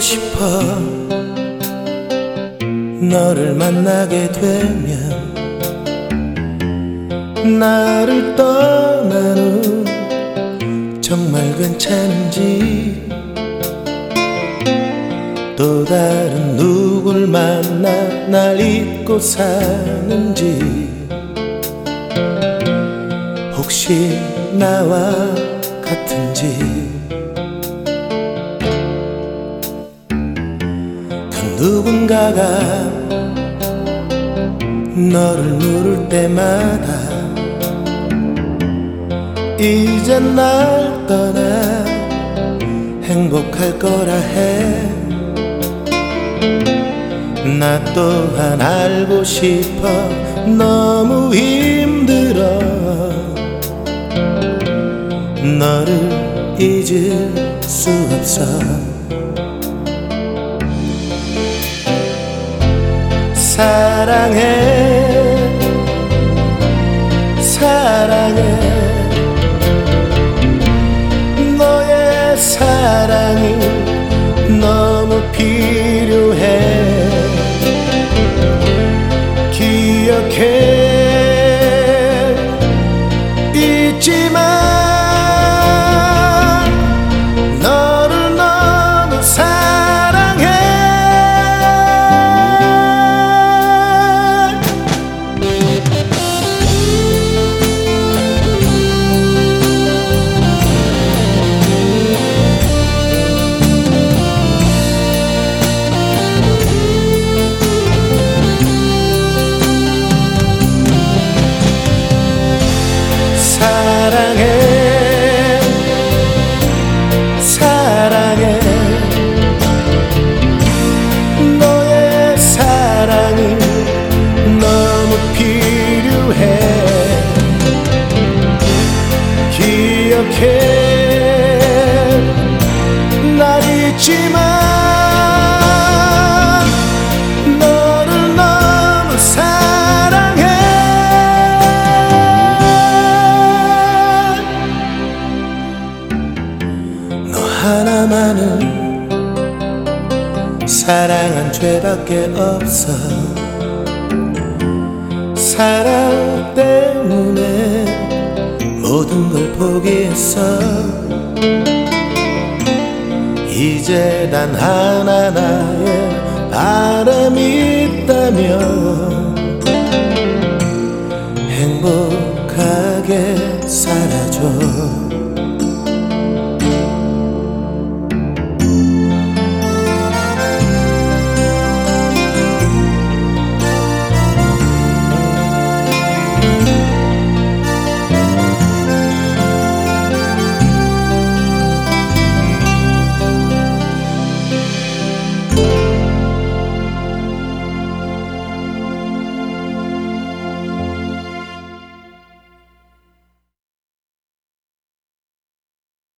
싶어 너를 만나게 되면 나를 떠난 후 정말 괜찮은지 또 다른 누굴 만나 날 잊고 사는지 혹시 나와 같은지 그 누군가가 너를 물을 때마다 이제 날 떠나 행복할 거라 해. 나 또한 알고 싶어. 너무 힘들어. 너를 잊을 수 없어 사랑해. 사랑해. 너의 사랑이 너무 필요해. 기억해. 잊지 마 기억해 날 잊지 마 너를 너무 사랑해. 너 하나만은 사랑한 죄밖에 없어. 사랑 때문에 모든 걸 포기했어. 이제 단 하나 나의 바람이 있다면 행복하게 살아줘